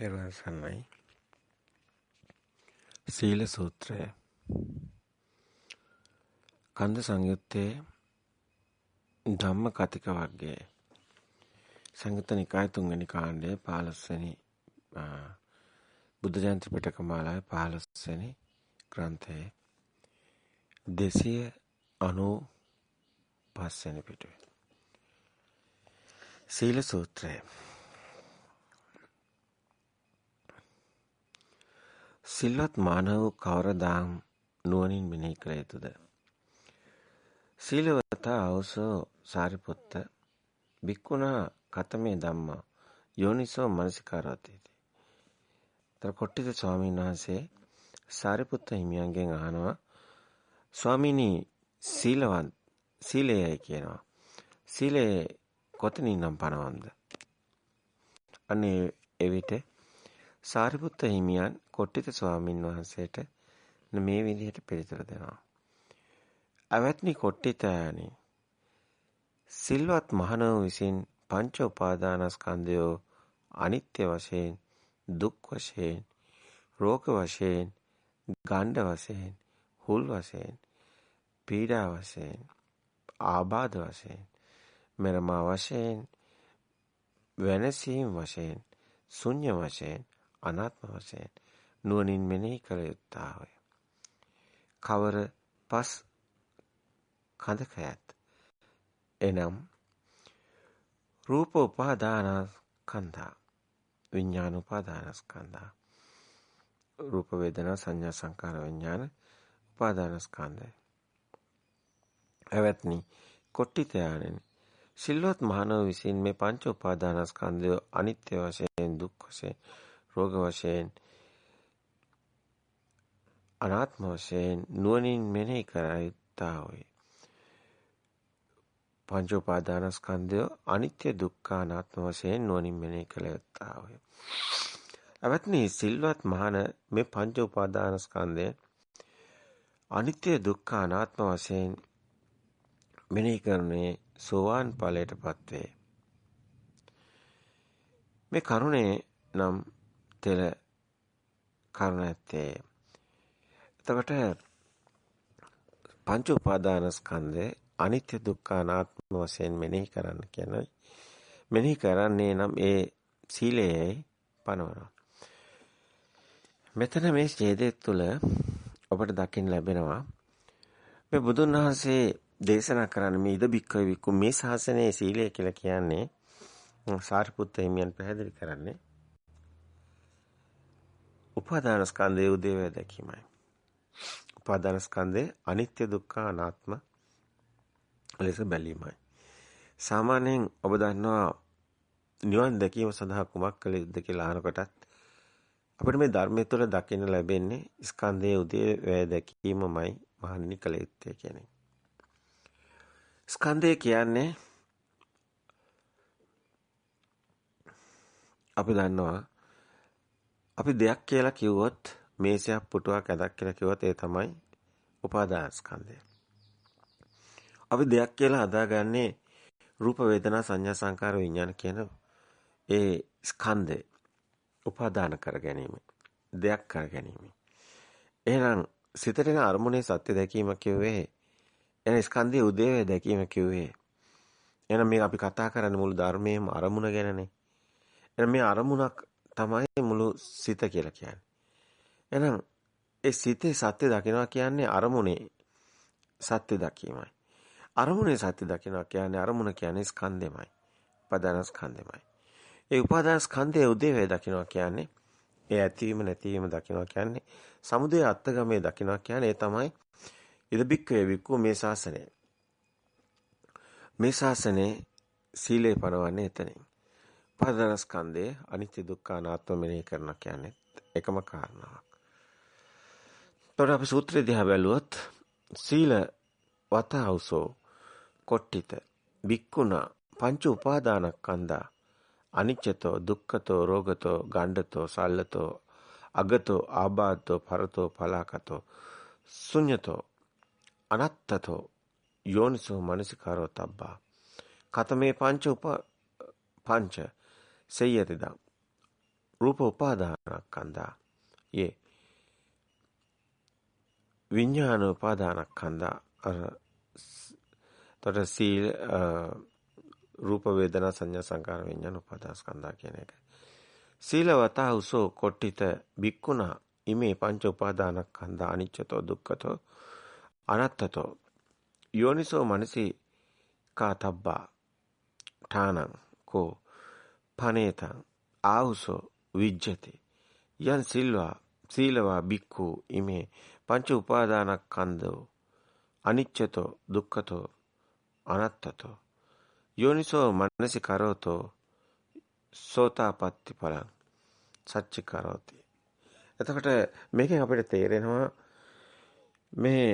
තෙරුවන් සරණයි. සීල සූත්‍රය. කන්ද සංයුත්තේ ධම්ම කතික වර්ගයේ සංයුත්ත නිකාය තුන්වෙනි කාණ්ඩයේ 15 වෙනි බුද්ධ ජයන්ති පිටක මාලාවේ 15 වෙනි ග්‍රන්ථයේ 295 වෙනි පිටුවේ සීල සූත්‍රය සිල්වත් මානව කවරදාම් නුවණින් මෙනෙහි කළ යුතුද? සීලවත අවසෝ සාරිපුත්ත බික්කුණා කතමේ ධම්මා යෝනිසෝ මනසිකාරති. තර කොට්ටිත ස්වාමීන් වහන්සේ සාරිපුත්ත හිමියන්ගෙන් අහනවා ස්වාමීනි සීලවන්ත සීලයයි කියනවා. සීලේ කොතනින්නම් පනවන්ද? අනේ එවිට සාරිපුත්ත හිමියන් කොට්ටිත ස්වාමින් වහන්සේට මේ විදිහට පිළිතුරු දෙනවා. අවත්නි කොට්ටිතයනි සිල්වත් මහණව විසින් පංච උපාදානස්කන්ධය අනිත්‍ය වශයෙන් දුක් වශයෙන් රෝග වශයෙන් ගණ්ඩ වශයෙන් හුල් වශයෙන් පීඩා වශයෙන් ආබාධ වශයෙන් මෙරමා වශයෙන් වෙනසීම් වශයෙන් ශුන්‍ය වශයෙන් අනාත්ම වශයෙන් නුවණින් මෙනෙහි කළ යුත්තාය. කවර පස් කඳකයත් එනම් රූප උපාදානස්කන්ධා විඥාන උපාදානස්කන්ධා රූප වේදනා සංඥා සංකාර විඥාන උපාදානස්කන්ධය එවත්නි කොට්ටිතයන්ෙන් සිල්වත් මහණව විසින් මේ පංච උපාදානස්කන්ධය අනිත්‍ය වශයෙන් දුක් වශයෙන් රෝග වශයෙන් අනාත්ම වශයෙන් නුවණින් මෙනෙහි කරයිතා වේ. පංච උපාදානස්කන්ධය අනිත්‍ය දුක්ඛ අනාත්ම වශයෙන් නුවණින් මෙනෙහි කළ යුත්තා වේ. අවත්නි සිල්වත් මහණ මේ පංච උපාදානස්කන්ධය අනිත්‍ය දුක්ඛ අනාත්ම වශයෙන් මෙනෙහි කරන්නේ සෝවාන් ඵලයටපත් වේ. මේ කරුණේ නම් තෙල කරුණ ඇත්තේ. එතකොට පංච උපාදානස්කන්ධය අනිත්‍ය දුක්ඛ අනාත්ම වශයෙන් මෙනෙහි කරන්න කියන්නේ මෙනෙහි කරන්නේ නම් ඒ සීලයයි පනවනවා. මෙතන මේ ඡේදයේ තුල ඔබට දකින්න ලැබෙනවා මේ බුදුන් වහන්සේ දේශනා කරන්න මේ ඉද බික්කව වික්කු මේ ශාසනයේ සීලය කියලා කියන්නේ සාරිපුත්ත හිමියන් පැහැදිලි කරන්නේ උපාදාන ස්කන්ධයේ උදේවැය දැකීමයි. උපාදාන ස්කන්ධේ අනිත්‍ය දුක්ඛ අනාත්ම ලෙස බැලීමයි. සාමාන්‍යයෙන් ඔබ දන්නවා නිවන් දැකීම සඳහා කුමක් කළ යුතුද කියලා අහනකොටත් අපිට මේ ධර්මයේ තුළ දකින්න ලැබෙන්නේ ස්කන්ධයේ උදේවැය දැකීමමයි මහන්නි කළ යුත්තේ කියන්නේ. ස්කන්ධය කියන්නේ අපි දන්නවා අපි දෙයක් කියලා කිව්වොත් මේසයක් පුටුවක් ඇදක් කියලා කිව්වොත් ඒ තමයි උපාදානස්කන්ධය. අපි දෙයක් කියලා හදාගන්නේ රූප වේදනා සංඥා සංකාර විඥාන කියන ඒ ස්කන්ධය උපාදාන කර ගැනීම දෙයක් කර ගැනීම. එහෙනම් සිතට එන අරමුණේ සත්‍ය දැකීම කිව්වේ එන ස්කන්ධයේ උදේවේ දැකීම කිව්වේ එහෙනම් මේ අපි කතා කරන්නේ මුළු ධර්මයේම අරමුණ ගැනනේ. එහෙනම් මේ අරමුණක් තමයි මුළු සිත කියලා කියන්නේ. එහෙනම් ඒ සිතේ සත්‍ය දකිනවා කියන්නේ අරමුණේ සත්‍ය දැකීමයි. අරමුණේ සත්‍ය දකිනවා කියන්නේ අරමුණ කියන්නේ ස්කන්ධෙමයි. උපාදාන ස්කන්ධෙමයි. ඒ උපාදාන ස්කන්ධයේ උදේවේ දකිනවා කියන්නේ ඒ ඇතිවීම නැතිවීම දකිනවා කියන්නේ සමුදය අත්ගමේ දකිනවා කියන්නේ ඒ තමයි ඉදබික්කේ වික්කු මේ ශාසනය. මේ ශාසනයේ සීලේ පනවන්නේ එතනින්. උපාදානස්කන්ධයේ අනිත්‍ය දුක්ඛ අනාත්ම මෙනෙහි කරන කියන්නේ එකම කාරණාවක්. තොර අපි සූත්‍රය දිහා බැලුවොත් සීල වතහවසෝ කොට්ටිත බික්කුණ පංච උපාදානස්කන්ධා අනිච්චතෝ දුක්ඛතෝ රෝගතෝ ගණ්ඩතෝ සල්ලතෝ අගතෝ ආබාධතෝ පරතෝ පලාකතෝ ශුඤ්‍යතෝ අනත්තතෝ යෝනිසෝ මනසිකාරෝ තබ්බා කතමේ පංච උප පංච සෙය්‍යතිදං රූප උපාදානස්කන්ධා යේ විඥාන උපාදානස්කන්ධා අර තොට සීල රූප වේදනා සංඥා සංකාර විඥාන උපාදානස්කන්ධා කියන එක. සීලවතා උසෝ කොට්ටිත බික්කුණා ඉමේ පංච උපාදානස්කන්ධා අනිච්චතෝ දුක්ඛතෝ අනත්තතෝ යෝනිසෝ මනසි කාතබ්බා ඨානං කෝ පනේතං ආහුසෝ විජ්ජති. යන් සිල්වා සීලවා බික්ඛු ඉමේ පංච උපාදානස්කන්ධෝ අනිච්චතෝ දුක්ඛතෝ අනත්තතෝ. යෝනිසෝ මනසි කරෝතෝ සෝතාපට්ටි ඵලං සච්චි කරෝති. එතකොට මේකෙන් අපිට තේරෙනවා මේ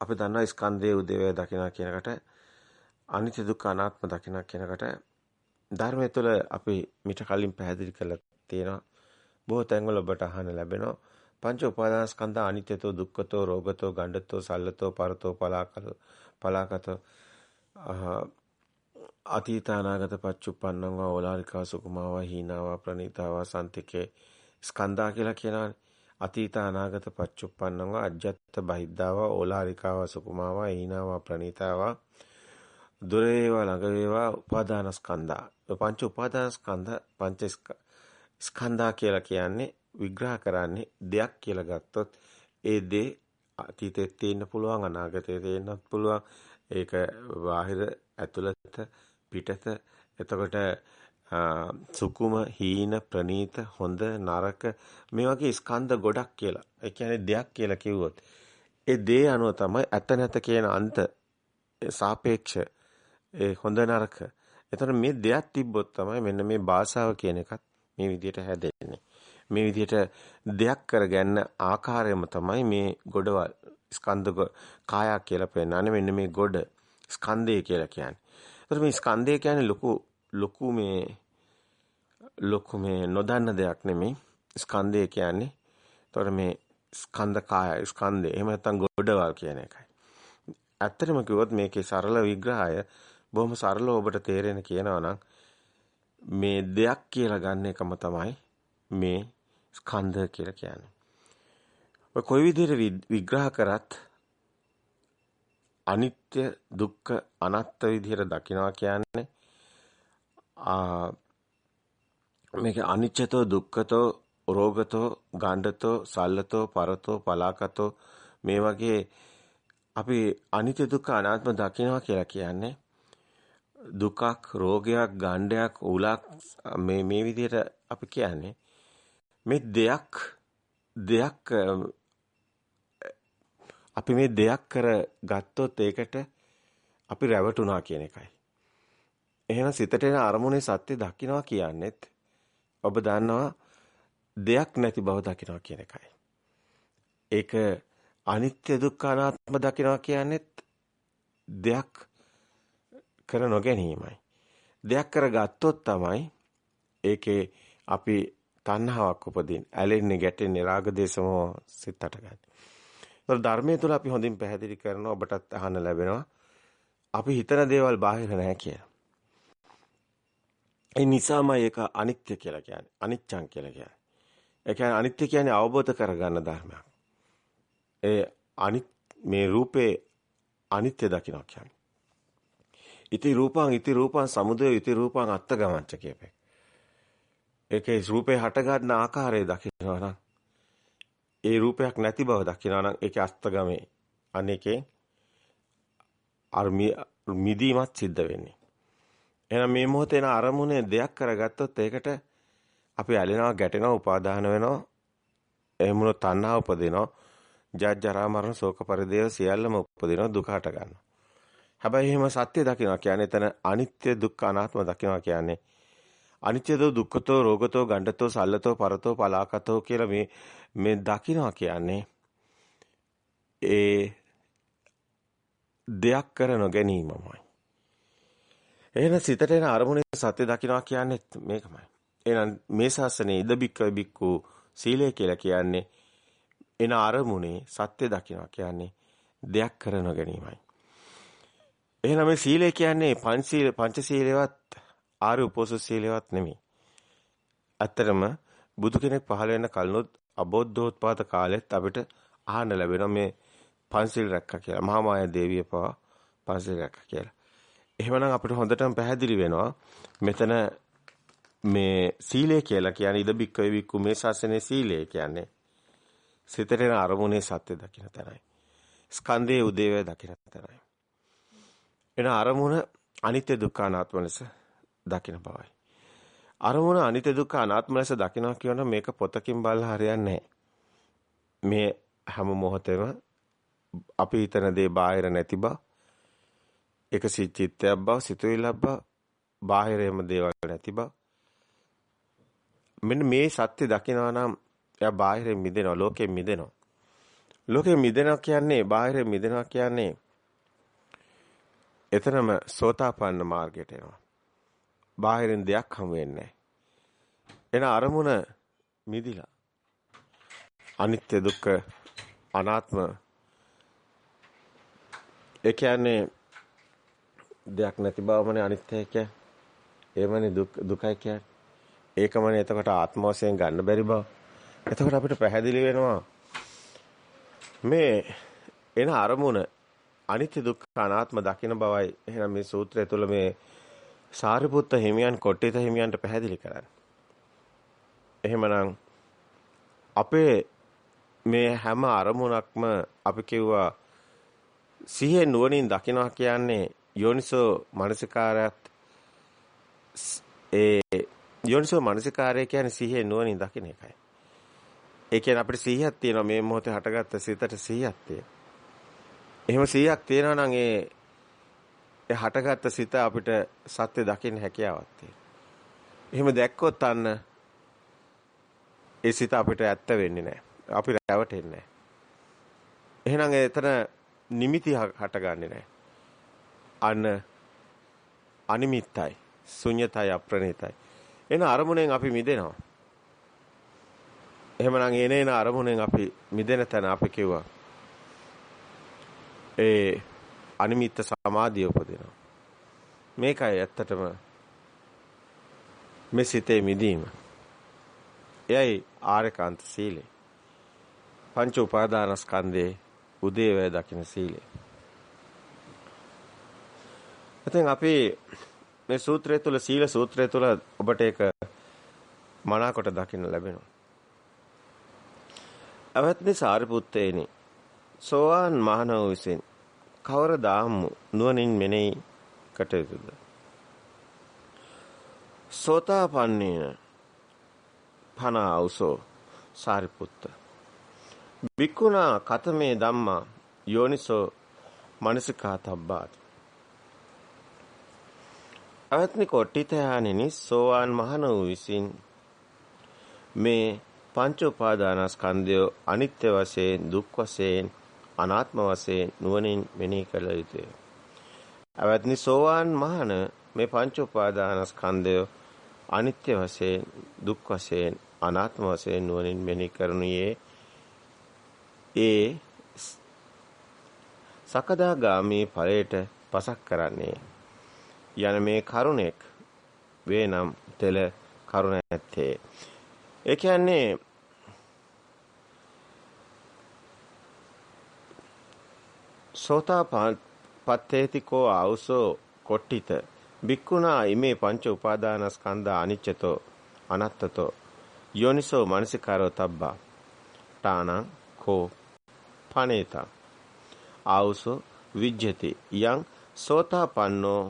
අපි දන්නවා ස්කන්ධයේ උදේවය දකිනා කියනකට අනිත්‍ය දුක්ඛ අනාත්ම දකිනා කියනකට ධර්මය තුළ අපි මිට කලින් පැහැදිලි කරලා තියෙනවා. බොහෝ තැන්වල ඔබට අහන්න ලැබෙනවා. පංච උපාදානස්කන්ධ අනිත්‍යතෝ දුක්ඛතෝ රෝගතෝ ගණ්ඩතෝ සල්ලතෝ පරතෝ පලාකතෝ පලාකතෝ අතීත අනාගත පච්චුප්පන්නං වා ඕලාරිකා සුකුමාවා හීනාවා ප්‍රණීතාවා සන්තිකේ ස්කන්ධා කියලා කියනවානේ. අතීත අනාගත පච්චුප්පන්නං වා අජ්ජත් බහිද්ධාවා ඕලාරිකාවා සුකුමාවා හීනාවා ප්‍රණීතාවා දුර වේවා ළඟ වේවා උපාදානස්කන්ධා පංච උපාදානස්කන්ධ පංච ස්කන්ධා කියලා කියන්නේ විග්‍රහ කරන්නේ දෙයක් කියලා ගත්තොත් ඒ දේ අතීතයේ තියෙන්න පුළුවන් අනාගතයේ තියෙන්නත් පුළුවන්. ඒක බාහිර ඇතුළත පිටත. එතකොට සුකුම හීන ප්‍රනීත හොඳ නරක මේ වගේ ස්කන්ධ ගොඩක් කියලා. ඒ කියන්නේ දෙයක් කියලා කිව්වොත් ඒ දේ අනුව තමයි ඇත නැත කියන අන්ත සාපේක්ෂ ඒ හොඳ නරක. එතන මේ දෙයක් තිබ්බොත් තමයි මෙන්න මේ භාෂාව කියන එකත් මේ විදිහට හැදෙන්නේ. මේ විදිහට දෙයක් කරගන්න ආකාරයම තමයි මේ ගොඩවල් ස්කන්ධ කායක් කියලා පෙන්නන්නේ මෙන්න මේ ගොඩ ස්කන්ධය කියලා කියන්නේ. ඒතර මේ ස්කන්ධය කියන්නේ ලොකු ලොකු මේ ලොකු මේ නොදන්න දෙයක් නෙමෙයි. ස්කන්ධය කියන්නේ. ඒතර මේ ස්කන්ධ කාය ස්කන්ධය. එහෙම නැත්නම් ගොඩවල් කියන එකයි. ඇත්තටම කිව්වොත් මේකේ සරල විග්‍රහය බොහොම සරලව ඔබට තේරෙන කියනවා නම් මේ දෙයක් කියලා ගන්න එකම තමයි මේ ස්කන්ධ කියලා කියන්නේ. ඔය කොයි විදිහට විග්‍රහ කරත් අනිත්‍ය දුක්ඛ අනාත්ත විදිහට දකිනවා කියන්නේ ආ මේක අනිච්චතෝ දුක්ඛතෝ රෝගතෝ ගණ්ඩතෝ සල්ලතෝ පරතෝ පලාකතෝ මේ වගේ අපි අනිත්‍ය දුක්ඛ අනාත්ම දකිනවා කියලා කියන්නේ දුකක් රෝගයක් ගණ්ඩයක් උලක් මේ මේ විදිහට අපි කියන්නේ මේ දෙයක් දෙයක් අපි මේ දෙයක් කර ගත්තොත් ඒකට අපි රැවටුණා කියන එකයි. එහෙනම් සිතට එන අරමුණේ සත්‍ය දකින්නවා කියන්නේත් ඔබ දන්නවා දෙයක් නැති බව දකින්නවා කියන එකයි. ඒක අනිත්‍ය දුක්ඛ අනාත්ම දකින්නවා කියන්නේත් දෙයක් කර නොගැනීමයි. දෙයක් කර ගත්තොත් තමයි ඒකේ අපි තණ්හාවක් උපදින් ඇලෙන්නේ ගැටෙන්නේ රාග දේශමෝ සිතට ගන්න. ඒතර ධර්මයේ තුල අපි හොඳින් පැහැදිලි කරනවා ඔබටත් අහන්න ලැබෙනවා. අපි හිතන දේවල් බාහිර නැහැ කියලා. ඒ නිසාම ඒක අනිත්‍ය කියලා කියන්නේ. අනිච්චං කියලා කියන්නේ. ඒ කියන්නේ අනිත්‍ය කියන්නේ අවබෝධ කරගන්න ධර්මයක්. ඒ අනිත් මේ රූපේ අනිත්‍ය දකින්න කියන්නේ. ඉති රූපං ඉති රූපං සමුදය ඉති රූපං අත්තගමංච කියපේ. ඒකේ රූපේ හට ගන්න ආකාරය දකිනවා නම් ඒ රූපයක් නැති බව දකිනවා නම් ඒකේ අස්තගමේ අනේකේ අර මිදීමත් සිද්ධ වෙන්නේ. එහෙනම් මේ මොහොතේ න අරමුණේ දෙයක් කරගත්තොත් ඒකට අපි ඇලෙනවා ගැටෙනවා උපාදාන වෙනවා එහෙමුණු තණ්හා උපදිනවා ජාජ්ජරා මරණ ශෝක පරිදේව සියල්ලම උපදිනවා දුක හට ගන්නවා. හැබැයි එහෙම සත්‍ය දකිනවා කියන්නේ එතන අනිත්‍ය දුක්ඛ අනාත්ම දකිනවා කියන්නේ අනිත්‍යදෝ දුක්ඛතෝ රෝගතෝ ගණ්ඩතෝ සල්ලතෝ පරතෝ පලාකතෝ කියලා මේ මේ දකිනවා කියන්නේ ඒ දෙයක් කර නොගැනීමමයි. එහෙනම් සිතට එන අරමුණේ සත්‍ය දකිනවා කියන්නේ මේකමයි. එහෙනම් මේ ශාසනයේ ඉදබික්ක බික්කු සීලය කියලා කියන්නේ එන අරමුණේ සත්‍ය දකිනවා කියන්නේ දෙයක් කර නොගැනීමයි. එහෙනම් මේ සීලය කියන්නේ පංචශීල පංචශීලවත් ආර්ය උපෝසථ සීලවත් නෙමෙයි. ඇත්තටම බුදු කෙනෙක් පහළ වෙන කලිනුත් අබෝධෝත්පාද කාලෙත් අපිට අහන්න ලැබෙනවා මේ පන්සිල් රැක්කා කියලා. මහා මායා දේවිය පවා පන්සිල් රැක්කා කියලා. එහෙමනම් අපිට හොඳටම පැහැදිලි වෙනවා මෙතන මේ සීලය කියලා කියන්නේ ඉද බික්කවේ වික්කු මේ ශාසනයේ සීලය කියන්නේ සිතේන අරමුණේ සත්‍ය දකින්න තරයි. ස්කන්ධයේ උදේවය දකින්න තරයි. එන අරමුණ අනිත්‍ය දුක්ඛ අනාත්ම ලෙස දකින්න බවයි. අරමුණ අනිත්‍ය දුක්ඛ අනාත්ම ලෙස දකිනවා කියන මේක පොතකින් බලලා හරියන්නේ මේ හැම මොහොතෙම අපි හිතන දේ බාහිර නැති බව ඒක සිත්චිත්තයක් බව සිතුවිල්ලක් බව බාහිරේම දේවල් නැති බව. මෙන්න මේ සත්‍ය දකිනවා නම් එයා බාහිරෙන් මිදෙනවා ලෝකයෙන් මිදෙනවා. ලෝකයෙන් මිදෙනවා කියන්නේ බාහිරෙන් මිදෙනවා කියන්නේ එතනම සෝතාපන්න මාර්ගයට එනවා බාහිරින් දෙයක් හම් වෙන්නේ එන අරමුණ මිදිලා අනිත්‍ය දුක්ඛ අනාත්ම ඒ කියන්නේ දෙයක් නැති බවමනේ අනිත්‍යය කියන්නේ. ඒමනේ දුක් දුකයි කියන්නේ. ඒකමනේ එතකොට ආත්ම වශයෙන් ගන්න බැරි බව. එතකොට අපිට පැහැදිලි වෙනවා මේ එන අරමුණ අනිත්‍ය දුක්ඛ අනාත්ම දකින බවයි එහෙනම් මේ සූත්‍රය තුළ මේ සාරිපුත්ත හිමියන් කොට්ටිත හිමියන්ට පැහැදිලි කරන්නේ. එහෙමනම් අපේ මේ හැම අරමුණක්ම අපි කිව්වා සිහිය නුවණින් දකිනවා කියන්නේ යෝනිසෝ මනසිකාරයත් ඒ යෝනිසෝ මනසිකාරය කියන්නේ සිහිය නුවණින් දකින එකයි. ඒ කියන්නේ අපිට සිහියක් තියෙනවා මේ මොහොතේ හටගත්ත සිතට සිහියක් තියෙනවා. එහෙම සිහියක් තියෙනවා නම් ඒ ඒ හටගත්ත සිත අපිට සත්‍ය දකින්න හැකියාවක් තියෙනවා. එහෙම දැක්කොත් අන්න ඒ සිත අපිට ඇත්ත වෙන්නේ නැහැ. අපි රැවටෙන්නේ නැහැ. එහෙනම් එතන නිමිති හටගන්නේ නැහැ. අන්න අනිමිත්තයි, ශුන්‍යතයි, අප්‍රණිතයි. එන අරමුණෙන් අපි මිදෙනවා. එහෙමනම් එනේන අරමුණෙන් අපි මිදෙන තැන අපි කිව්වා. ඒ අනිමිත්ත සමාධිය උපදිනවා. මේකයි ඇත්තටම මේ සිතේ මිදීම. එයයි ආරකාන්ත සීලය. පංච උපාදානස්කන්ධේ උදේවැය දකින සීලය. ඉතින් අපි මේ සූත්‍රය තුල සීල සූත්‍රය තුල ඔබට ඒක මනාකොට දකින්න ලැබෙනවා. අවත්නි සාරිපුත්තේනි සෝවාන් මහණව විසින් කවර දාම්මු නුවණින් මෙනෙහි කටයුතුද? සෝතාපන්නේන පන අවසෝ සාරිපුත්ත. බික්කුණා කතමේ ධම්මා යෝනිසෝ මනසිකා තබ්බාති. අවත්නි කොට්ටිතයානිනි සෝවාන් මහණ වූ විසින් මේ පංච උපාදානස්කන්ධය අනිත්‍ය වශයෙන් දුක් වශයෙන් අනාත්ම වශයෙන් නුවණින් මෙනෙහි කළ යුතුය. අවත්නි සෝවාන් මහණ මේ පංච උපාදානස්කන්ධය අනිත්‍ය වශයෙන් දුක් වශයෙන් අනාත්ම වශයෙන් නුවණින් මෙනෙහි කරනුයේ ඒ සකදාගාමී ඵලයට පසක් කරන්නේ යන මේ කරුණෙක් වේනම් තෙල කරුණ ඇත්තේ ඒ කියන්නේ සෝතා පත්තේතිකෝ ආවසෝ කොට්ටිත. බික්කුණා ඉමේ පංච උපාදානස්කන්ධ අනිච්චතෝ අනත්තතෝ. යෝනිසෝ මනසිකාරෝ තබ්බා. තානං කෝ පනේතා. ආවසෝ විජ්ජති. යං සෝතාපන්නෝ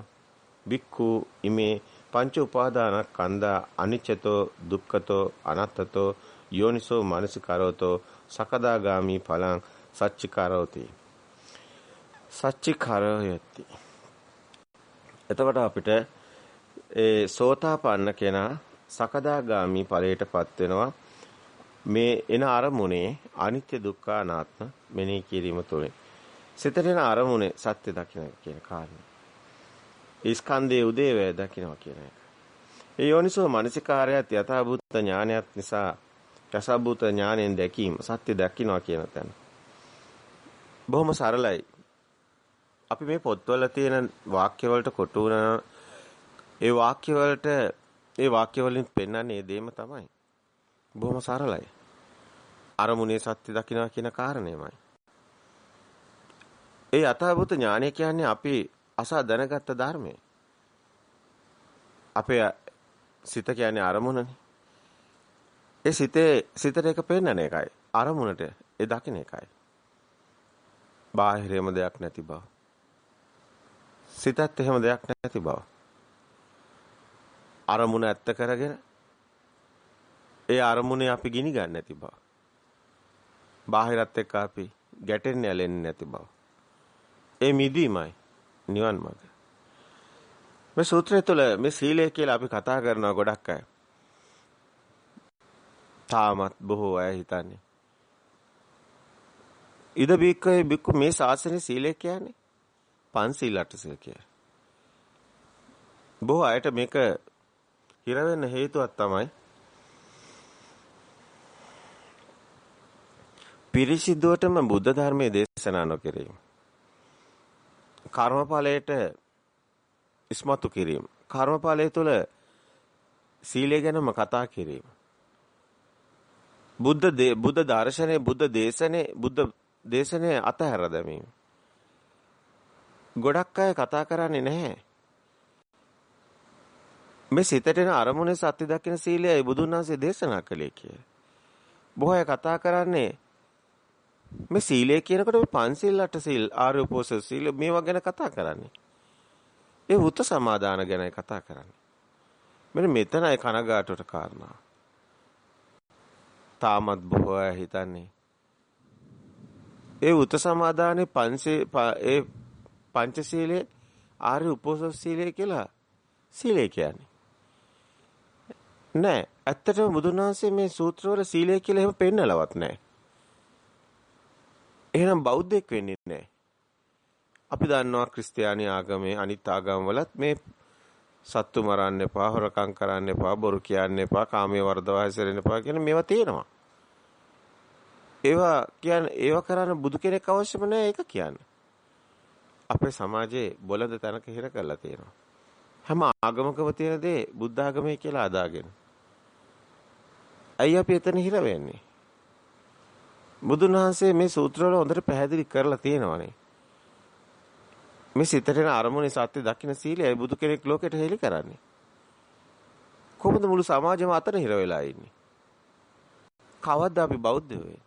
බික්ඛු ඉමේ පංච උපාදානස්කන්ධ අනිච්චතෝ දුක්ඛතෝ අනත්තතෝ. යෝනිසෝ මනසිකාරෝතෝ සකදාගාමි ඵලං සච්චිකාරෝති. සච්චිකාරයති එතකොට අපිට ඒ සෝතාපන්න කෙනා සකදාගාමි ඵලයටපත් වෙනවා මේ එන අරමුණේ අනිත්‍ය දුක්ඛ අනාත්ම මෙනෙහි කිරීම තුළින් සිතට එන අරමුණේ සත්‍ය දකින්න කියන කාරණය. ස්කන්ධයේ උදේවැය දකින්නවා කියන එක. ඒ යෝනිසෝ මනසිකාරයත් යථාභූත ඥානයත් නිසා රසභූත ඥාණයෙන් දැකීම සත්‍ය දකින්නවා කියන තැන. බොහොම සරලයි. අපි මේ පොත්වල තියෙන වාක්‍ය වලට කොටු ඒ වාක්‍ය වලට ඒ වාක්‍ය වලින් පෙන්වන්නේ ඒ දෙයම තමයි. බොහොම සරලයි. අරමුණේ සත්‍ය දකිනවා කියන කාරණේමයි. ඒ අතහබුත ඥානය කියන්නේ අපි අසා දැනගත්ත ධර්මය. අපේ සිත කියන්නේ අරමුණනේ. ඒ සිතේ සිතට එක පෙන්නන එකයි. අරමුණට ඒ දකින්න එකයි. බාහිරේම දෙයක් නැති බව. සිතත් එහෙම දෙයක් නැති බව. අරමුණ ඇත්ත කරගෙන ඒ අරමුණේ අපි ගිනි ගන්න නැති බව. බාහිරත් එක්ක අපි ගැටෙන්නේ ඇලෙන්නේ නැති බව. ඒ මිදීමයි නිවන් මාර්ග. මේ සූත්‍රය තුළ මේ සීලය කියලා අපි කතා කරනවා ගොඩක් අය. තාමත් බොහෝ අය හිතන්නේ. ඉද බික්කේ බික්කු මේ ශාසනයේ සීලය කියන්නේ පන්සිල් අටසිල් කියලා. බොහෝ අයට මේක හිර වෙන්න හේතුවක් තමයි පිරිසිදුවටම බුද්ධ ධර්මයේ දේශනා නොකිරීම. කර්මඵලයට ඉස්මතු කිරීම. කර්මඵලය තුළ සීලය ගැනම කතා කිරීම. බුද්ධ බුද්ධ දර්ශනේ බුද්ධ දේශනේ බුද්ධ දේශනේ අතහැර දැමීම. ගොඩක් අය කතා කරන්නේ නැහැ. මේ සිතට එන අරමුණේ සත්‍ය දකින සීලයයි බුදුන් වහන්සේ දේශනා කළේ කිය. බොහෝ අය කතා කරන්නේ මේ සීලය කියනකොට මේ පංචශීල අටසීල් ආර්ය උපෝසථ සීල මේවා ගැන කතා කරන්නේ. ඒ උත සමාදාන ගැනයි කතා කරන්නේ. මෙන්න මෙතනයි කනගාටුවට කාරණා. තාමත් බොහෝ අය හිතන්නේ ඒ උත සමාදානේ පංචේ ඒ පංචශීලයේ ආර්ය උපෝසථ සීලය කියලා සීලය කියන්නේ. නෑ ඇත්තටම බුදුන් වහන්සේ මේ සූත්‍රවල සීලය කියලා එහෙම පෙන්නලවත් නෑ. එහෙනම් බෞද්ධයෙක් වෙන්නේ නැහැ. අපි දන්නවා ක්‍රිස්තියානි ආගමේ අනිත් ආගම්වලත් මේ සත්තු මරන්න එපා, හොරකම් කරන්න එපා, බොරු කියන්න එපා, කාමයේ වර්ධව හැසිරෙන්න එපා කියන මේවා තියෙනවා. ඒවා කියන්නේ ඒවා කරන්න බුදු කෙනෙක් අවශ්‍යම නැහැ ඒක කියන්න. අපේ සමාජයේ බොළඳ තැනක හිර කරලා තියෙනවා. හැම ආගමකම තියෙන දේ බුද්ධ ආගමේ කියලා අදාගෙන. ඇයි අපි එතන හිර වෙන්නේ? බුදුන් වහන්සේ මේ සූත්‍රවල හොඳට පැහැදිලි කරලා තියෙනවානේ. මේ සිතට එන අරමුණේ සත්‍ය දකින්න සීලයයි බුදු කෙනෙක් ලෝකෙට හෙළි කරන්නේ. කොහොමද මුළු සමාජෙම අතර හිර වෙලා ඉන්නේ? කවද්ද අපි බෞද්ධ වෙන්නේ?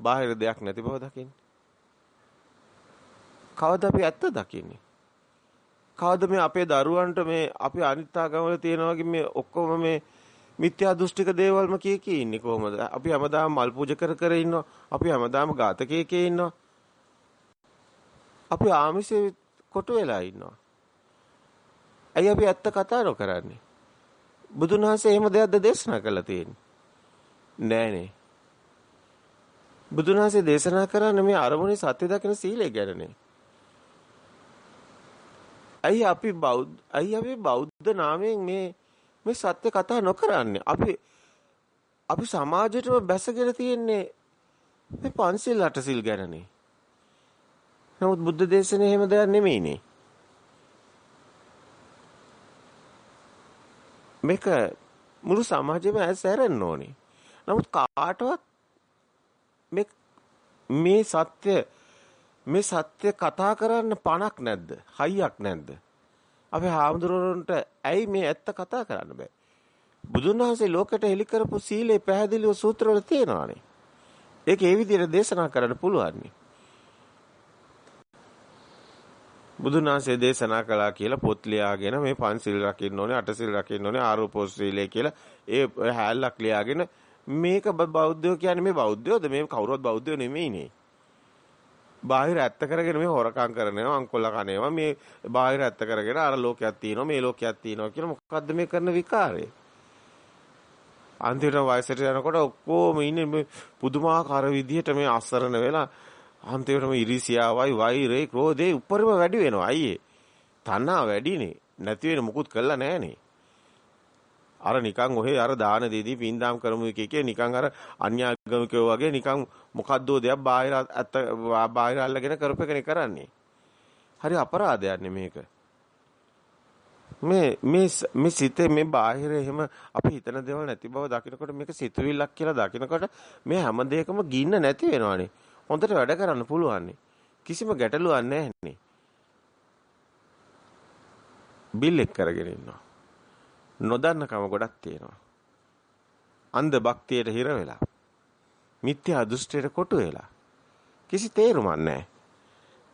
බාහිර දෙයක් නැති බව දකින්නේ. කවද අපි ඇත්ත දකින්නේ? කවද මේ අපේ දරුවන්ට මේ අපි අනිත් ආගම්වල තියෙන වගේ මේ ඔක්කොම මේ මිත්‍යා දෘෂ්ටික දේවල්ම කී කී ඉන්නේ කොහොමද? අපි හැමදාම මල් පූජා කර කර ඉන්නවා. අපි හැමදාම ඝාතකයේ කී ඉන්නවා. අපි ආමිෂේ කොටු වෙලා ඉන්නවා. ඇයි අපි ඇත්ත කතා නොකරන්නේ? බුදුන් වහන්සේ එහෙම දෙයක්ද දේශනා කළා තියෙන්නේ? නෑනේ. බුදුන් වහන්සේ දේශනා කරන්නේ මේ අරමුණේ සත්‍ය දකින සීලය ගැනනේ. ඇයි අපි බෞද්ධ ඇයි අපි බෞද්ධ නාමයෙන් මේ මේ සත්‍ය කතා නොකරන්නේ. අපි අපි සමාජයටම බැසගෙන තියෙන්නේ මේ පන්සිල් අටසිල් ගැනනේ. නමුත් බුද්ධ දේශනේ එහෙම දෙයක් නෙමෙයිනේ. මේක මුළු සමාජෙම ඇසැරෙන්න ඕනේ. නමුත් කාටවත් මේ මේ සත්‍ය මේ සත්‍ය කතා කරන්න පණක් නැද්ද? හයියක් නැද්ද? අපේ හාමුදුරුවන්ට ඇයි මේ ඇත්ත කතා කරන්න බෑ? බුදුන් වහන්සේ ලෝකෙට හෙළි කරපු සීලේ පැහැදිලිව සූත්‍රවල තියෙනවානේ. ඒක ඒ විදිහට දේශනා කරන්න පුළුවන්. බුදුන් වහන්සේ දේශනා කළා කියලා පොත් ලියාගෙන මේ පන්සිල් රකින්න ඕනේ, අටසිල් රකින්න ඕනේ, ආරූපෝස් සීලය කියලා ඒ හැල්ලක් ලියාගෙන මේක බෞද්ධයෝ කියන්නේ මේ බෞද්ධයෝද මේ කවුරුවත් බෞද්ධයෝ නෙමෙයිනේ. බාහිර ඇත්ත කරගෙන මේ හොරකම් කරනවා අංකොල්ල කනේවා මේ බාහිර ඇත්ත කරගෙන අර ලෝකයක් තියෙනවා මේ ලෝකයක් තියෙනවා කියලා මොකද්ද මේ කරන විකාරය? අන්තිමට වයසට යනකොට ඔක්කොම ඉන්නේ පුදුමාකාර විදිහට මේ අසරණ වෙලා අන්තිමටම ඉරිසියාවයි වෛරේ ක්‍රෝධේ උඩරිම වැඩි වෙනවා. අයියේ තණ්හා වැඩිනේ. නැති වෙන මුකුත් කළා නැහනේ අර නිකන් ඔහේ අර දාන දෙදී පින්දාම් කරමු එක එකේ නිකන් අර අන්‍යාගමිකයෝ වගේ නිකන් මොකද්දෝ දෙයක් බාහිර ඇත්ත බාහිර අල්ලගෙන කරපෙකනේ කරන්නේ. හරි අපරාධයක් මේක. මේ මේ මේ සිතේ මේ බාහිර එහෙම අපි හිතන දේවල් නැති බව දකිනකොට මේක සිතුවිල්ලක් කියලා දකිනකොට මේ හැම දෙයකම ගින්න නැති වෙනවනේ. හොඳට වැඩ කරන්න පුළුවන්. කිසිම ගැටලුවක් නැහැ බිල් එක් කරගෙන ඉන්නවා. නොදන්නකම ගොඩක් තියෙනවා. අන්ධ භක්තියට හිර වෙලා. මිත්‍යා දෘෂ්ටියට කොටු වෙලා. කිසි තේරුමක් නැහැ.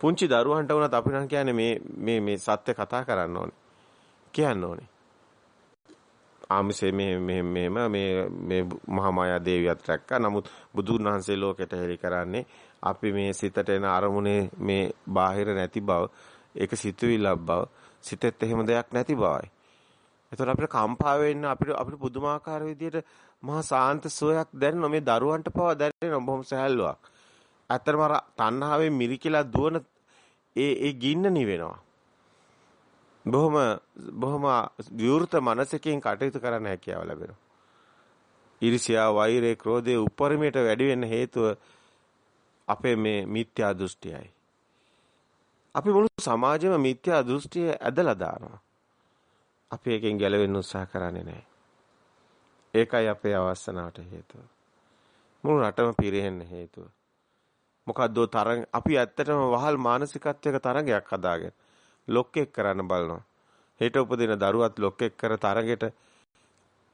පුංචි දරුවන්ට වුණත් අපි නම් කියන්නේ මේ මේ මේ සත්‍ය කතා කරන්න ඕනේ. කියන්න ඕනේ. ආමිසේ මේ මේ මේම මේ මේ මහා මායා දේවියත් රැක්කා. නමුත් බුදුන් වහන්සේ ලෝකෙට හෙළි කරන්නේ අපි මේ සිතට එන අරමුණේ මේ බාහිර නැති බව, ඒක සිතුවිල්ලක් බව, සිතෙත් එහෙම දෙයක් නැති බවයි. එතකොට අපිට කම්පා වෙන්න අපිට අපිට පුදුමාකාර විදියට මහා සාන්ත සෝයක් දැනෙන මේ දරුවන්ට පවා දැනෙන බොහොම සහැල්ලුවක්. ඇත්තටම අර තණ්හාවෙන් මිරිකිලා දුවන ඒ ඒ ගින්න නිවෙනවා. බොහොම බොහොම විවෘත මනසකින් කටයුතු කරන්න හැකියාව ලැබෙනවා. ඊර්ෂ්‍යා, වෛරය, ක්‍රෝධය උපරිමයට වැඩි වෙන්න හේතුව අපේ මේ මිත්‍යා දෘෂ්ටියයි. අපි මුළු සමාජෙම මිත්‍යා දෘෂ්ටිය ඇදලා දානවා. අපි එකෙන් ගැලවෙන්න උත්සාහ කරන්නේ නැහැ. ඒකයි අපේ අවස්සනාවට හේතුව. මුළු රටම පිරෙහෙන්න හේතුව. මොකද්ද තරඟ අපි ඇත්තටම වහල් මානසිකත්වයක තරඟයක් හදාගෙන ලොක්කෙක් කරන්න බලනවා. හෙට උපදින දරුවත් ලොක්කෙක් කර තරගෙට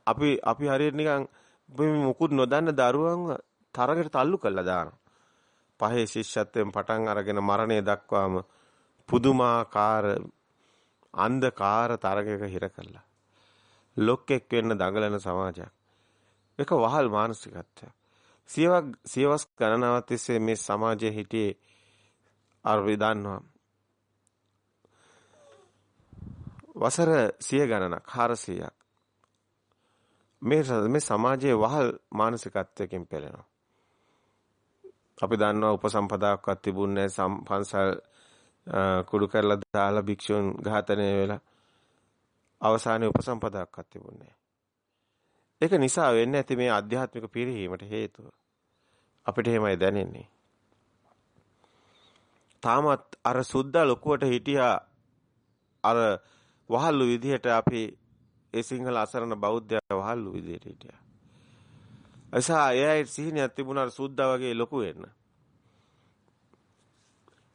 අපි අපි හරියට නිකන් මුකුත් නොදන්න දරුවන්ව තරගෙට තල්ලු කරලා දානවා. පහේ ශිෂ්‍යත්වයෙන් පටන් අරගෙන මරණය දක්වාම පුදුමාකාර අන්ධකාර තරගයක හිර කළා. ලොක්ෙක් වෙන්න දඟලන සමාජයක්. ඒක වහල් මානසිකත්වයක්. සියවක් සියවස් ගණනාවක් තිස්සේ මේ සමාජයේ හිටියේ අර විදන්නවා. වසර 100 ගණනක් 400ක් මේ මේ සමාජයේ වහල් මානසිකත්වයකින් පෙළෙනවා. අපි දන්නවා උපසම්පදාක්වත් තිබුණේ පන්සල් කුඩු කරලා දාලා භික්ෂුන් ඝාතනය වෙලා අවසානයේ උපසම්පදාක්වත් තිබුණේ ඒක නිසා වෙන්නේ ඇති මේ ආධ්‍යාත්මික පිරිහීමට හේතුව. අපිට එහෙමයි දැනෙන්නේ. තාමත් අර සුද්දා ලොකුවට හිටියා අර වහල්ලු විදිහට අපි ඒ සිංහල අසරණ බෞද්ධය වහල්ලු විදිහට හිටියා. එසා එයයි සිහිනයක් තිබුණා සුද්දා වගේ ලොකු වෙන්න.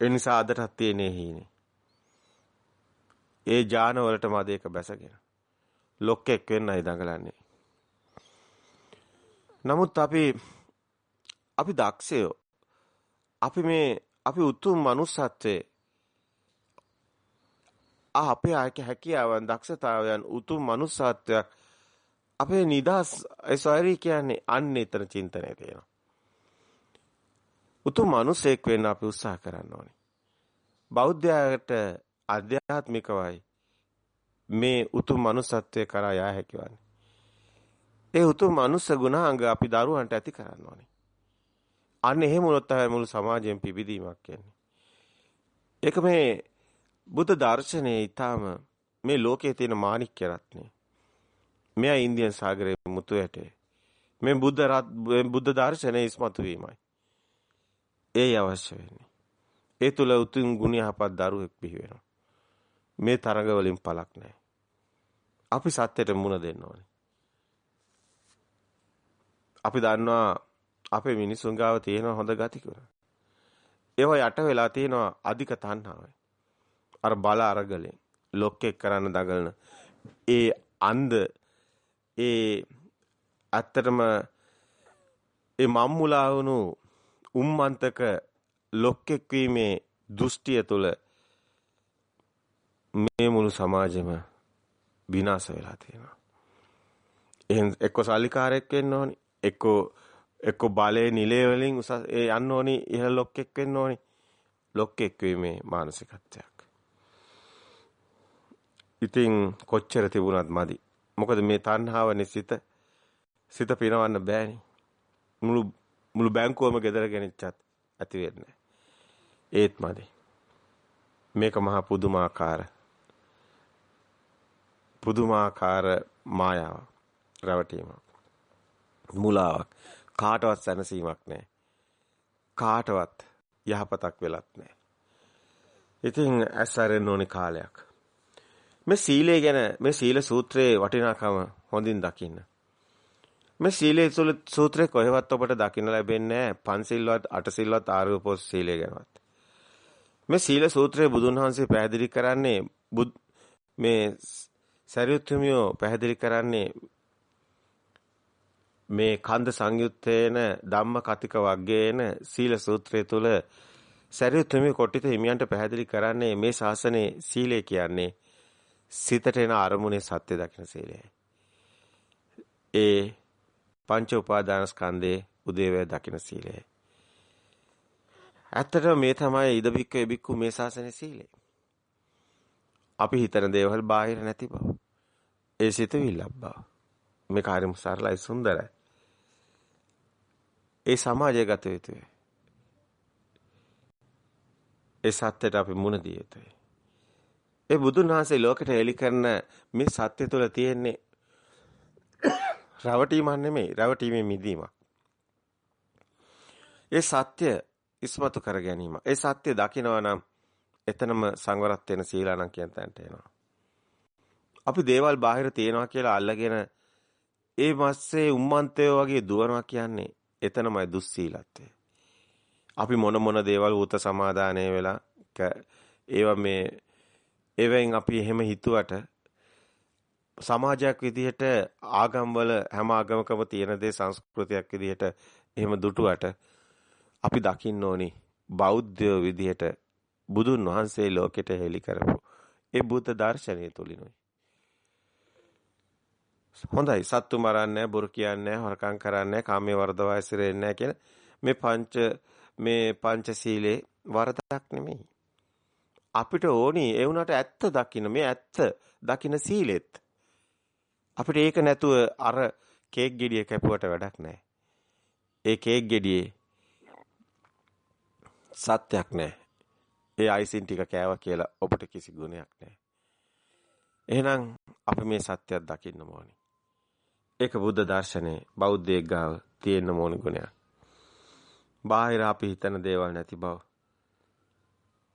ඒ නිසා අදටත් තියෙනේ හීනේ. ඒ ඥාන වලට මදේක බැසගෙන ලොක්කෙක් වෙන්නයි දඟලන්නේ. නමුත් අපි අපි දක්ෂයෝ අපි මේ අපි උතුම් manussත්වයේ අපේ හැකියාවන් දක්ෂතාවයන් උතුම් manussත්වයක් අපේ නිදාස් ඒ කියන්නේ අන්න එතන චින්තනය තියෙනවා. උතුම් මිනිසෙක් වෙන්න අපි උත්සාහ කරන්න ඕනේ. බෞද්ධයාට අධ්‍යාත්මිකවයි මේ උතුම් manussත්වයේ කරා යා හැකිවන්නේ. ඒ උතුම් මනුස්ස ගුණාංග අපි දරුවන්ට ඇති කරන්න ඕනේ. අන්න එහෙම වුණොත් තමයි මුළු සමාජයෙන් පිබිදීමක් කියන්නේ. ඒක මේ බුද්ධ දර්ශනයේ ඊටාම මේ ලෝකයේ තියෙන මාණික්‍ය රත්නේ. මෙයා ඉන්දියන් සාගරයේ මුතු ඇටේ. මේ බුද්ධ බුද්ධ දර්ශනයේ ඉස්මතු වීමයි. ඒ අවශ්‍ය වෙන්නේ. ඒ තුල උතුම් ගුණ යහපත් දරුවෙක් බිහි වෙනවා. මේ තරඟ වලින් පළක් නැහැ. අපි සත්‍යයට මුණ දෙන්න ඕනේ. අපි දන්නවා අපේ මිනිසුන් ගාව තියෙන හොඳ ගතිකුර. ඒවා යට වෙලා තියෙනවා අධික තණ්හාවයි. අර බල අරගලෙන් ලොක්කෙක් කරන්න දඟලන ඒ අන්ධ ඒ ඇත්තටම ඒ මම්මුලා වුණු උම්මන්තක ලොක්කෙක් වීමේ දෘෂ්ටිය තුළ මේ මුළු සමාජෙම විනාශ වෙලා තියෙනවා. එහෙන් එක්ක සල්ලිකාරයෙක් වෙන්න ඕනි. එක්ක එක්ක බලේ නිලේ වලින් උස ඒ යන්න ඕනි ඉහළ ලොක්කෙක් වෙන්න ඕනි. ලොක්කෙක් වීමේ මානසිකත්වයක්. ඉතින් කොච්චර තිබුණත් මදි. මොකද මේ තණ්හාව නිසිත සිත පිනවන්න බෑනේ. මුළු මුළු බැංකුවම ගෙදර ගෙනිච්චත් ඇති වෙන්නේ ඒත් මදි. මේක මහා පුදුමාකාර. පුදුමාකාර මායාවක් රැවටීමක්. මුලාවක්. කාටවත් සැනසීමක් නැහැ. කාටවත් යහපතක් වෙලත් නැහැ. ඉතින් ඇස්සරෙන්න ඕනි කාලයක්. මේ සීලය ගැන මේ සීල සූත්‍රයේ වටිනාකම හොඳින් දකින්න. මේ සීලේ සූත්‍රයේ කොහෙවත් ඔබට දකින්න ලැබෙන්නේ නැහැ පන්සිල්වත් අටසිල්වත් ආරූපෝස් සීලය ගැනවත්. මේ සීල සූත්‍රයේ බුදුන් වහන්සේ පැහැදිලි කරන්නේ මේ සරියුත් හිමියෝ පැහැදිලි කරන්නේ මේ කන්ද සංයුත්තේන ධම්ම කතික වග්ගේන සීල සූත්‍රය තුල සරියුත් හිමියෝ කොටිත හිමියන්ට පැහැදිලි කරන්නේ මේ ශාසනයේ සීලය කියන්නේ සිතට එන අරමුණේ සත්‍ය දකින සීලයයි. ඒ පංච උපාදානස්කන්ධේ උදේවැය දකින සීලයයි. ඇත්තටම මේ තමයි ඉදබික්ක එබික්කු මේ ශාසනයේ සීලය. අපි හිතන දේවල් බාහිර නැති බව. ඒ සිතුවිල්ලක් බව. මේ කාර්යම සරලයි සුන්දරයි. ඒ සමාජය ගත යුතුයි. ඒ සත්‍යයට අපි මුණ දිය යුතුයි. ඒ බුදුන් වහන්සේ ලෝකෙට එලි කරන මේ සත්‍ය තුළ තියෙන්නේ රවටීමක් නෙමෙයි, රවටීමේ මිදීමක්. ඒ සත්‍ය ඉස්මතු කර ගැනීම. ඒ සත්‍ය දකිනවා නම් එතනම සංවරත් වෙන සීලානම් කියන තැනට එනවා. අපි දේවල් බාහිර තියනවා කියලා අල්ලගෙන ඒ මස්සේ උම්මන්තය වගේ දුවනවා කියන්නේ එතනමයි දුස්සීලත්වය. අපි මොන මොන දේවල් උත සමාදානය වෙලා ඒවා මේ එවෙන් අපි එහෙම හිතුවට සමාජයක් විදිහට ආගම්වල හැම ආගමකම තියෙන දේ සංස්කෘතියක් විදිහට එහෙම දුටුවට අපි දකින්න ඕනි බෞද්ධ විදිහට බුදුන් වහන්සේ ලෝකෙට හෙළි කරපු ඒ බුද්ධ දර්ශනය තුලිනුයි. හොඳයි සත්තු මරන්නේ බොරු කියන්නේ හොරකම් කරන්නේ කාමයේ වර්ධවා ඇසිරෙන්නේ කියන මේ පංච මේ පංචශීලේ වරදක් නෙමෙයි. අපිට ඕනි ඒ වුණාට ඇත්ත දකින්න මේ ඇත්ත දකින්න සීලෙත් අපිට ඒක නැතුව අර කේක් ගෙඩිය කැපුවට වැඩක් නැහැ. ඒ කේක් ගෙඩියේ සත්‍යක් නැහැ. ඒ අයිසින් ටික කෑවා කියලා ඔබට කිසි ගුණයක් නැහැ. එහෙනම් අපි මේ සත්‍යයක් දකින්න ඕනි. ඒක බුද්ධ දර්ශනේ බෞද්ධයෙක් ගාව තියෙන්න ඕන ගුණයක්. බාහිර අපි හිතන දේවල් නැති බව.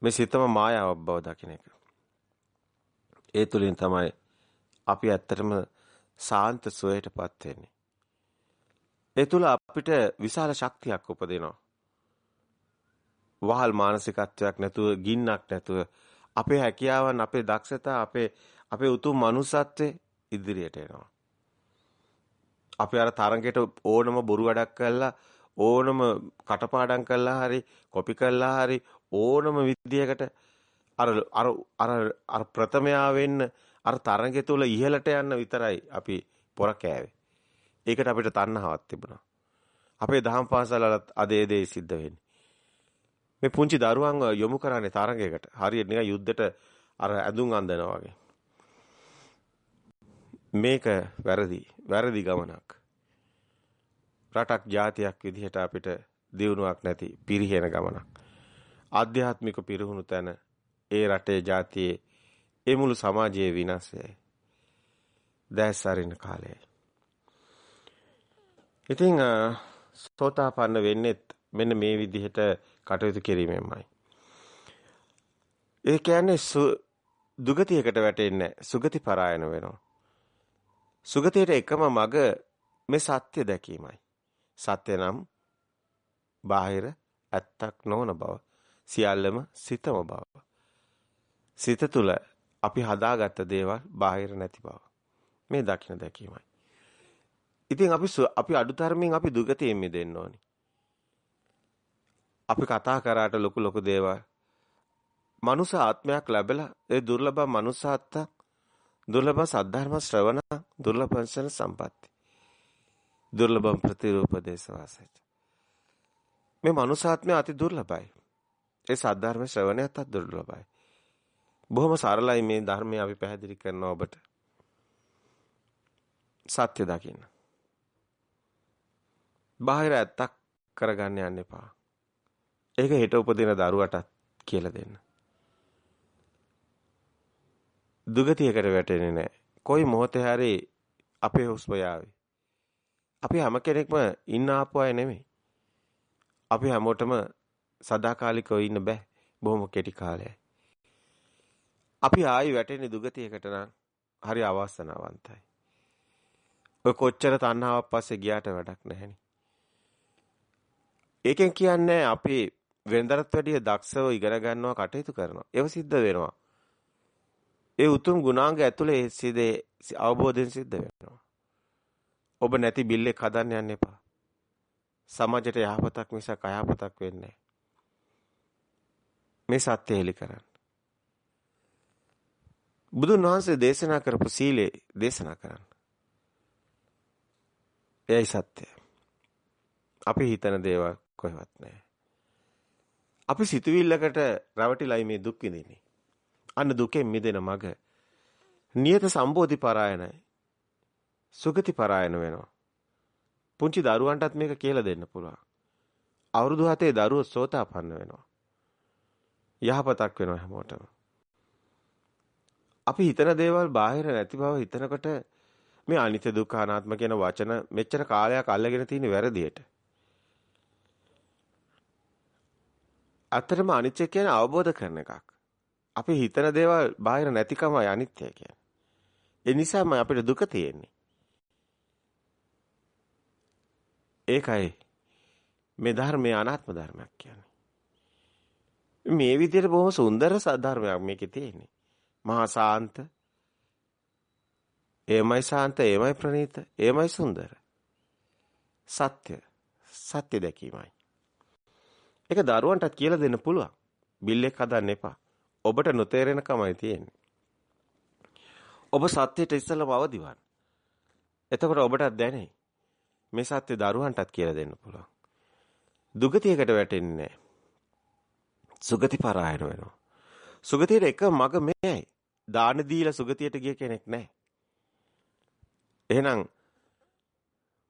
මේ සිතම මායාවක් බව දකින්න එක. ඒ තුලින් තමයි අපි ඇත්තටම සාන්ත සුවයටපත් වෙන්නේ. ඒ තුල අපිට විශාල ශක්තියක් උපදිනවා. වහල් මානසිකත්වයක් නැතුව ගින්නක් නැතුව අපේ හැකියාවන් අපේ දක්ෂතා අපේ අපේ උතුම් මනුස්සත්වයේ ඉදිරියට එනවා. අපි අර තරඟයට ඕනම බොරු වැඩක් කළා ඕනම කටපාඩම් කළා හරි කොපි කළා හරි ඕනම විදියකට අර අර අර අර ප්‍රථමයා වෙන්න අර තරඟය තුල ඉහළට යන්න විතරයි අපි පොර කෑවේ. ඒකට අපිට තණ්හාවක් තිබුණා. අපේ දහම් පාසලලත් අද ඒ දේ සිද්ධ වෙන්නේ. මේ පුංචි දරුවන්ව යොමු කරන්නේ තරඟයකට. හරියට නිකන් යුද්ධෙට අර ඇඳුම් අඳිනවා වගේ. මේක වැරදි. වැරදි ගමනක්. රටක් ජාතියක් විදිහට අපිට දියුණුවක් නැති පිරිහෙන ගමනක්. ආධ්‍යාත්මික පිරිහුණු තැන ඒ රටේ ජාතියේ ඒ මුළු සමාජයේ විනාශයයි. දැස්සරින කාලයයි. ඉතින් සෝතාපන්න වෙන්නෙත් මෙන්න මේ විදිහට කටයුතු කිරීමෙන්මයි. ඒ කියන්නේ දුගතියකට වැටෙන්නේ සුගති පරායන වෙනවා. සුගතියට එකම මඟ මේ සත්‍ය දැකීමයි. සත්‍ය නම් බාහිර ඇත්තක් නොවන බව. සියල්ලම සිතම බව. සිත තුළ අපි හදාගත්ත දේවල් බාහිර නැති බව. මේ දකින්න දැකීමයි. ඉතින් අපි අපි අඩුතරමින් අපි දුගතියෙන් මිදෙන්න ඕනි. අපි කතා කරාට ලොකු ලොකු දේවල් මනුෂ්‍ය ආත්මයක් ලැබලා ඒ දුර්ලභ මනුෂ්‍යත්ව දුර්ලභ සද්ධර්ම ශ්‍රවණ දුර්ලභ පංසන සම්පatti දුර්ලභම් ප්‍රතිරූපදේශ වාසයට මේ මනුෂ්‍යාත්මය අති දුර්ලභයි ඒ සද්ධර්ම ශ්‍රවණයත් අති දුර්ලභයි බොහොම සරලයි මේ ධර්මය අපි පැහැදිලි කරනවා ඔබට සත්‍ය දකින්න බාහිර ඇත්තක් කරගන්න යන්න එපා ඒක හෙට උපදින දරුවටත් කියලා දෙන්න. දුගතියකට වැටෙන්නේ නැහැ. කොයි මොහොතේ හරි අපේ හුස්ම යාවි. අපි හැම කෙනෙක්ම ඉන්න ආපු අය නෙමෙයි. අපි හැමෝටම සදාකාලිකව ඉන්න බෑ. බොහොම කෙටි කාලයයි. අපි ආයි වැටෙන්නේ දුගතියකට නම් හරි අවාසනාවන්තයි. ඔය කොච්චර තණ්හාවක් පස්සේ ගියාට වැඩක් නැහෙනි. ඒකෙන් කියන්නේ අපි වෙනදටත් වැඩිය දක්ෂව ඉගෙන ගන්නවා කටයුතු කරනවා. ඒව සිද්ධ වෙනවා. ඒ උතුම් ගුණාංග ඇතුලේ සිදේ අවබෝධයෙන් සිද්ධ වෙනවා. ඔබ නැති බිල්ලෙක් හදන්න යන්න එපා. සමාජයට යහපතක් මිසක් අයහපතක් වෙන්නේ මේ සත්‍ය හෙලි කරන්න. බුදුන් වහන්සේ දේශනා කරපු සීලේ දේශනා කරන්න. එයයි සත්‍යය. අපි හිතන දේවල් කොහෙවත් නැහැ. අපි සිතුවිල්ලකට රැවටිලයි මේ දුක් විඳින්නේ. අන්න දුකෙන් මිදෙන මග නියත සම්බෝධි පරායනයි. සුගති පරායන වෙනවා. පුංචි දරුවන්ටත් මේක කියලා දෙන්න පුළුවන්. අවුරුදු 7 දරුවෝ සෝතාපන්න වෙනවා. යහපතක් වෙනවා හැමෝටම. අපි හිතන දේවල් බාහිර නැති බව හිතනකොට මේ අනිත්‍ය දුක්ඛ අනාත්ම කියන වචන මෙච්චර කාලයක් අල්ලගෙන තියෙන වැරදියට. අතරම අනිත්‍ය කියන අවබෝධ කරන එකක්. අපි හිතන දේවල් බාහිර නැතිකමයි අනිත්‍ය කියන්නේ. ඒ නිසාම අපිට දුක තියෙන්නේ. ඒකයි මේ ධර්මයේ අනාත්ම ධර්මයක් කියන්නේ. මේ විදිහට බොහොම සුන්දර සාධර්මයක් මේකේ තියෙන්නේ. මහා සාන්ත. එමය සාන්ත එමය ප්‍රණීත එමය සුන්දර. සත්‍ය සත්‍ය දැකීමයි. ඒක දරුවන්ටත් කියලා දෙන්න පුළුවන්. බිල්ලෙක් හදන්න එපා. ඔබට නොතේරෙන කමයි තියෙන්නේ. ඔබ සත්‍යයට ඉස්සෙල්ලම අවදිවන්න. එතකොට ඔබටත් දැනේ. මේ සත්‍ය දරුවන්ටත් කියලා දෙන්න පුළුවන්. දුගතියකට වැටෙන්නේ නැහැ. සුගති පරායන වෙනවා. සුගතියට එක මග මෙයයි දාන දීලා සුගතියට ගිය කෙනෙක් නැහැ. එහෙනම්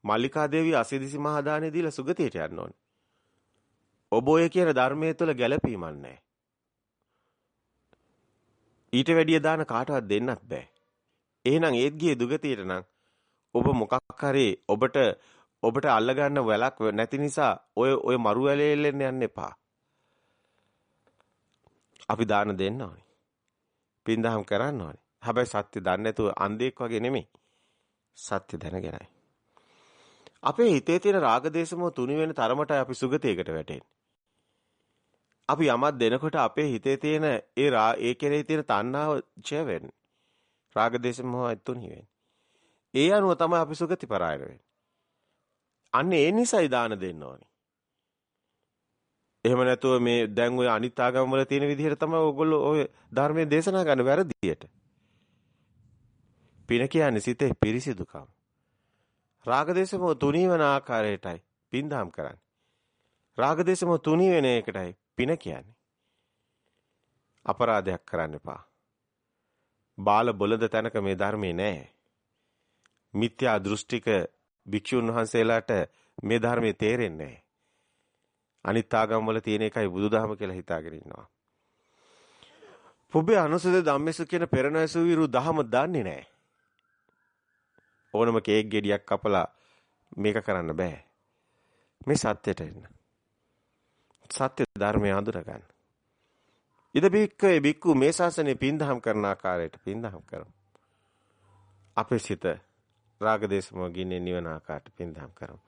මල්ලිකා දේවිය අසිදිසි මහා දානේ දීලා සුගතියට යන්න ඕනේ. ඔබ ඔය කියන ධර්මයේ තුල ගැළපීමක් නැහැ. ඊට වැඩිය දාන කාටවත් දෙන්නත් බෑ. එහෙනම් ඒත් ගියේ දුගතියට නම් ඔබ මොකක් හරි ඔබට ඔබට අල්ලගන්න වැලක් නැති නිසා ඔය ඔය මරු වැලෙල්ලෙන්න යන්න එපා. අපි දාන දෙන්න ඕනේ. පින්දහම් කරන්න ඕනේ. හැබැයි සත්‍ය දන්නේ නැතුව අන්ධෙක් වගේ නෙමෙයි. සත්‍ය දැනගෙනයි. අපේ හිතේ තියෙන රාග දේශමෝ තුනි වෙන තරමටයි අපි සුගතියකට වැටෙන්නේ. අපි යමක් දෙනකොට අපේ හිතේ තියෙන ඒ රා ඒ කෙරෙහි තියෙන තණ්හාව ඡය වෙන්නේ. රාග දේශමෝ තුනි වෙන්නේ. ඒ අනුව තමයි අපි සුගති පරායන වෙන්නේ. අන්න ඒ නිසයි දාන දෙන්න ඕනේ. එහෙම නැතුව මේ දැන් ඔය අනිත් ආගම් වල තියෙන විදිහට තමයි ඕගොල්ලෝ ඔය ධර්මයේ දේශනා කරන වැරදියට. පින කියන්නේ සිතේ පිරිසිදුකම. රාගදේශම තුනී වෙන ආකාරයටයි පින්දහම් කරන්නේ. රාගදේශම තුනී වෙන එකටයි පින කියන්නේ. අපරාධයක් කරන්න එපා. බාල බොළඳ තැනක මේ ධර්මේ නැහැ. මිත්‍යා දෘෂ්ටික භික්ෂුන් වහන්සේලාට මේ ධර්මයේ තේරෙන්නේ නැහැ. අනිත් ආගම් වල තියෙන එකයි බුදුදහම කියලා හිතාගෙන ඉන්නවා. පුබ්බේ අනුසද ධම්මේසු කියන පෙරණැසු විරු දහම දන්නේ නැහැ. ඕනම කේක් ගෙඩියක් කපලා මේක කරන්න බෑ. මේ සත්‍යයට එන්න. සත්‍ය ධර්මය අඳුර ගන්න. ඉද බික්කේ බික්කු මේ ශාසනය පින්දහම් කරන ආකාරයට පින්දහම් කරමු. අපේ සිත රාග දේශම ගින්නේ නිවන ආකාරයට පින්දහම් කරමු.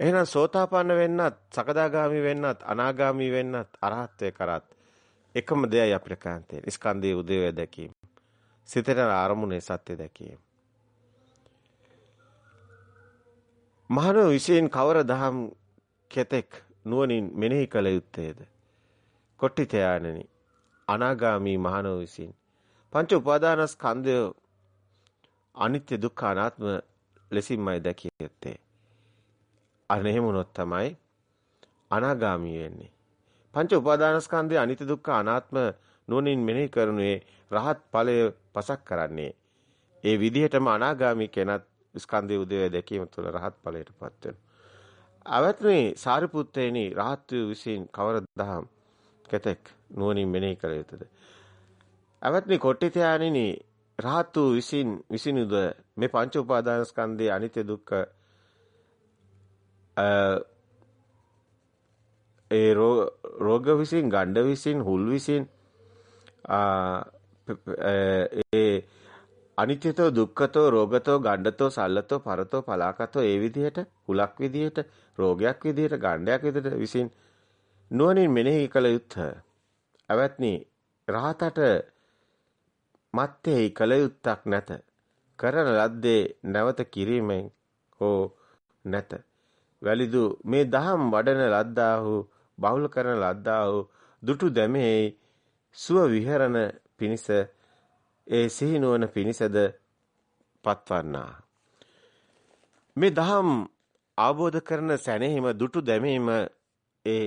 එහෙනම් සෝතාපන්න වෙන්නත්, සකදාගාමි වෙන්නත්, අනාගාමි වෙන්නත් අරහත්ත්වේ කරත් එකම දෙයයි අපිට කරන්න තියෙන්නේ. ස්කන්ධයේ උදේවැ දැකීම. සිතේ ආරමුණේ සත්‍ය දැකීම. මහණෝ විශේෂයෙන් කවර දහම් කෙතෙක් නුවණින් මෙනෙහි කළ යුත්තේද? කොට්ටිතයාණනි අනාගාමි මහණෝ විසින් පංච උපාදානස්කන්ධය අනිත්‍ය දුක්ඛ අනාත්ම ලෙසින්මයි දැකිය යුත්තේ. අන්න එහෙම වුණොත් තමයි අනාගාමී වෙන්නේ. පංච උපාදානස්කන්ධයේ අනිත්‍ය දුක්ඛ අනාත්ම නුවණින් මෙනෙහි කරනුවේ රහත් ඵලය පසක් කරන්නේ. ඒ විදිහටම අනාගාමී කෙනත් ස්කන්ධයේ උදේ දැකීම තුළ රහත් ඵලයටපත් වෙනවා. අවත්මේ සාරිපුත්තේනි රහත් වූ විසින් කවර දහම් කෙතෙක් නුවණින් මෙනෙහි කළ යුතුද? අවත්මේ කොට්ටිතයානිනි රහත් වූ විසින් විසිනුද මේ පංච උපාදානස්කන්ධයේ අනිත්‍ය දුක්ඛ ඒ රෝග විසින්, ගණ්ඩ විසින්, හුල් විසින් ඒ අනිත්‍යතෝ දුක්ඛතෝ රෝගතෝ ගණ්ඩතෝ සල්ලතෝ පරතෝ පලාකතෝ ඒ විදිහට හුලක් විදිහට රෝගයක් විදිහට ගණ්ඩයක් විදිහට විසින් නුවණින් මෙනෙහි කළ යුත්හ. අවත්නි රහතට මත්තේ කළ යුත්තක් නැත. කරන ලද්දේ නැවත කිරීමෙන් හෝ නැත. වැලිදු මේ දහම් වඩන ලද්දාහු බහුල කරන ලද්දාහු දුටු දැමේ සුව විහරණ පිනිස ඒ සිහිනුවන පිනිසද පත්වන්නා මේ දහම් අවබෝධ කරන සැනෙහිම දුටු දැමීම ඒ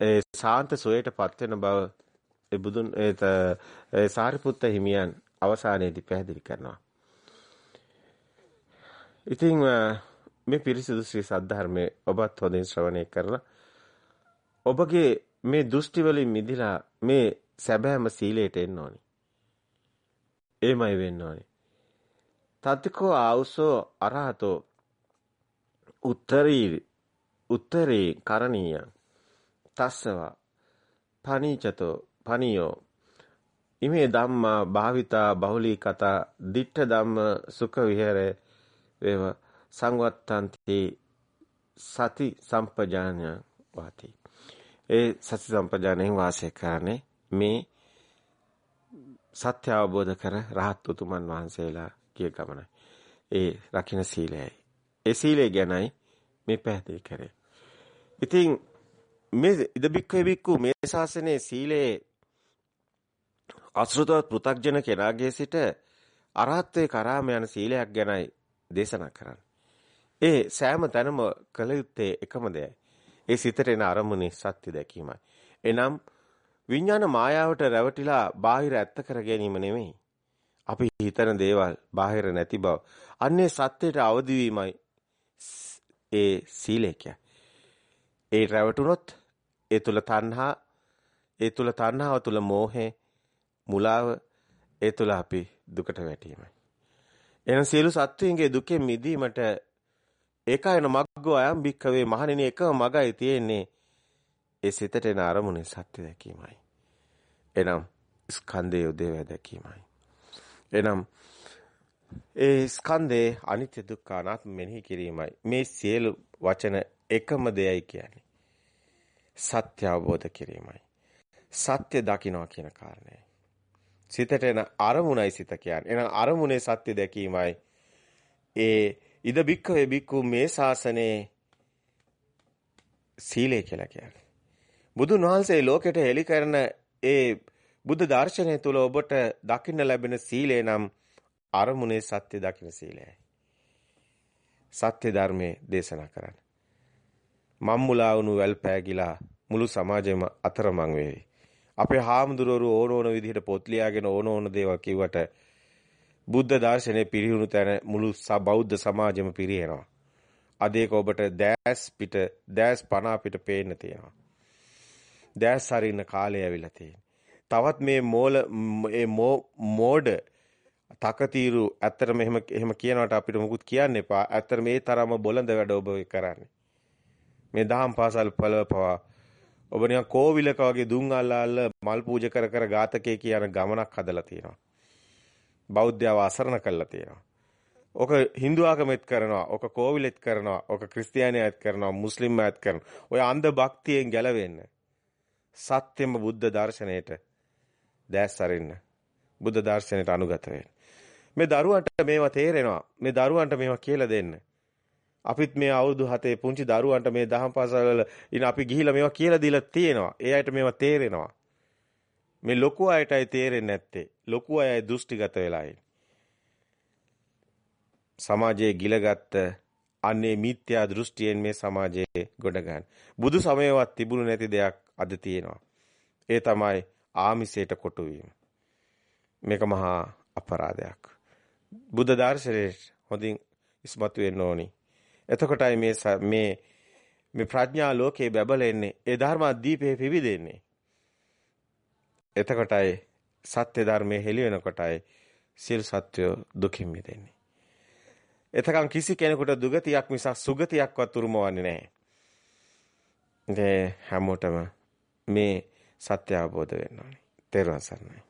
ඒ සාන්ත සෝයට පත් වෙන බව ඒ බුදුන් ඒ සාරිපුත්ත හිමියන් අවසානයේදී පැහැදිලි කරනවා. ඉතින් මේ පිරිසිදු ශ්‍රී සද්ධර්මයේ ඔබත් හොඳින් ශ්‍රවණය කරලා ඔබගේ මේ දෘෂ්ටි වලින් මිදිලා මේ සැබෑම සීලයට එන්න ඕනි. එමය වෙන්න ඕනි. තත්කෝ ආවුසෝ අරහතෝ උත්තරී උත්තරේ කරණීය. තස්සවා. පනීචතෝ. පනියෝ. ඉමේ ධම්මා භාවිතා බහුලී කතා. ditta ධම්ම සුඛ විහෙරේ වේව. සංවත්තන්ති සති සම්පජාඤ්ඤ වාති ඒ සති සම්පජාණයෙන් වාසය කරන්නේ මේ සත්‍ය අවබෝධ කර රහත් උතුමන් වහන්සේලා කිය ගමනයි. ඒ රකින්න සීලයයි. ඒ සීලය ගැනයි මේ පැහැදිලි කරේ. ඉතින් මේ ඉදබික්කේ බික්කු මේ ශාසනයේ සීලේ අසෘතවත් පෘ탁ජන කෙනාගේ සිට අරහත්ත්වේ කරාම යන සීලයක් ගැනයි දේශනා කරන්නේ. ඒ සෑම තැනම කළ යුත්තේ එකම දෙයයි. ඒ සිතට එන අරමුණේ සත්‍ය දැකීමයි. එනම් විඥාන මායාවට රැවටිලා බාහිර ඇත්ත කර ගැනීම නෙමෙයි. අපි හිතන දේවල් බාහිර නැති බව. අන්නේ සත්‍යයට අවදි වීමයි ඒ සීලය ඒ රැවටුනොත් ඒ තුල තණ්හා ඒ තුල තණ්හාව තුල මෝහය මුලාව ඒ තුල අපි දුකට වැටීමයි. එන සියලු සත්වයන්ගේ දුකෙන් මිදීමට ඒකායන මග්ගෝ අයම් භික්කවේ මහණෙනි එකම මගයි තියෙන්නේ ඒ සිතට එන අරමුණේ සත්‍ය දැකීමයි. එනම් ස්කන්ධයේ උදේවැ දැකීමයි. එනම් ඒ ස්කන්ධේ අනිත්‍ය දුක්ඛ අනාත්ම මෙනෙහි කිරීමයි. මේ සියලු වචන එකම දෙයයි කියන්නේ. සත්‍ය අවබෝධ කිරීමයි. සත්‍ය දකින්නවා කියන කාරණය. සිතට එන අරමුණයි සිත කියන්නේ. එහෙනම් අරමුණේ සත්‍ය දැකීමයි. ඒ ඉද බික්කවේ බික්කු මේ ශාසනයේ සීලය කියලා කියන්නේ. බුදුන් වහන්සේ ලෝකෙට හෙළි කරන ඒ බුද්ධ දර්ශනය තුල ඔබට දකින්න ලැබෙන සීලය නම් අරමුණේ සත්‍ය දකින්න සීලයයි. සත්‍ය ධර්මයේ දේශනා කරන්න. මම්මුලා වුණු වැල් පෑගිලා මුළු සමාජෙම අතරමං වේවි. අපේ හාමුදුරුවෝ ඕන ඕන විදිහට පොත් ලියාගෙන ඕන ඕන දේවල් කිව්වට බුද්ධ දර්ශනය පිරිහුණු තැන මුළු බෞද්ධ සමාජෙම පිරිහෙනවා. අද ඒක ඔබට දැස් පිට දැස් පනා පිට පේන්න තියෙනවා. දැස් හරින්න කාලය ඇවිල්ලා තියෙනවා. තවත් මේ මෝල මේ මෝඩ තකතිරු ඇත්තටම එහෙම එහෙම කියනවට අපිට මුකුත් කියන්න එපා. ඇත්තට මේ තරම බොළඳ වැඩ ඔබ කරන්නේ. මේ දහම් පාසල් පළවපවා ඔබ නිකන් කෝවිලක වගේ දුම් අල්ලාල්ල මල් පූජා කර කර ගාතකේ කියන ගමනක් හදලා තියෙනවා. බෞද්ධයව අසරණ කළා තියෙනවා. ඔක Hindu ආගමෙත් කරනවා, ඔක කෝවිලෙත් කරනවා, ඔක ක්‍රිස්තියානියත් කරනවා, මුස්ලිම් අයත් කරනවා. ඔය අන්ධ භක්තියෙන් ගැලවෙන්න. සත්‍යම බුද්ධ දර්ශනයට දැස් අරින්න. බුද්ධ දර්ශනයට අනුගත වෙන්න. මේ දරුවන්ට මේවා තේරෙනවා. මේ දරුවන්ට මේවා කියලා දෙන්න. අපිත් මේ අවුරුදු 7 පුංචි දරුවන්ට මේ දහම් පාසල් වල ඉන අපි ගිහිලා මේවා කියලා දීලා තියෙනවා. ඒ අයට මේවා තේරෙනවා. මේ ලොකු අයටයි තේරෙන්නේ නැත්තේ. ලොකු අයයි දෘෂ්ටිගත වෙලායි. සමාජයේ ගිලගත්ත අන්නේ මිත්‍යා දෘෂ්ටියෙන් මේ සමාජයේ ගොඩ ගන්න. බුදු සමයවත් තිබුණු නැති දෙයක් අද තියෙනවා. ඒ තමයි ආමිසයට කොටු වීම. මේක මහා අපරාධයක්. බුද්ධ දර්ශනයේ හොඳින් ඉස්මතු වෙන්න ඕනි. එතකොටයි මේ මේ මේ ප්‍රඥා ලෝකේ බබලෙන්නේ. ඒ ධර්ම දීපේ පිවිදෙන්නේ. එතකොටයි සත්‍ය ධර්මයේ හෙළි වෙනකොටයි සිල් සත්‍යය දුකින් මිදෙන්නේ. එතකන් කිසි කෙනෙකුට දුගතියක් මිසක් සුගතියක්වත් උරුමවන්නේ නැහැ. ඒ හැමෝටම මේ සත්‍ය අවබෝධ වෙන්න ඕනේ. තේරුවන් සරණයි.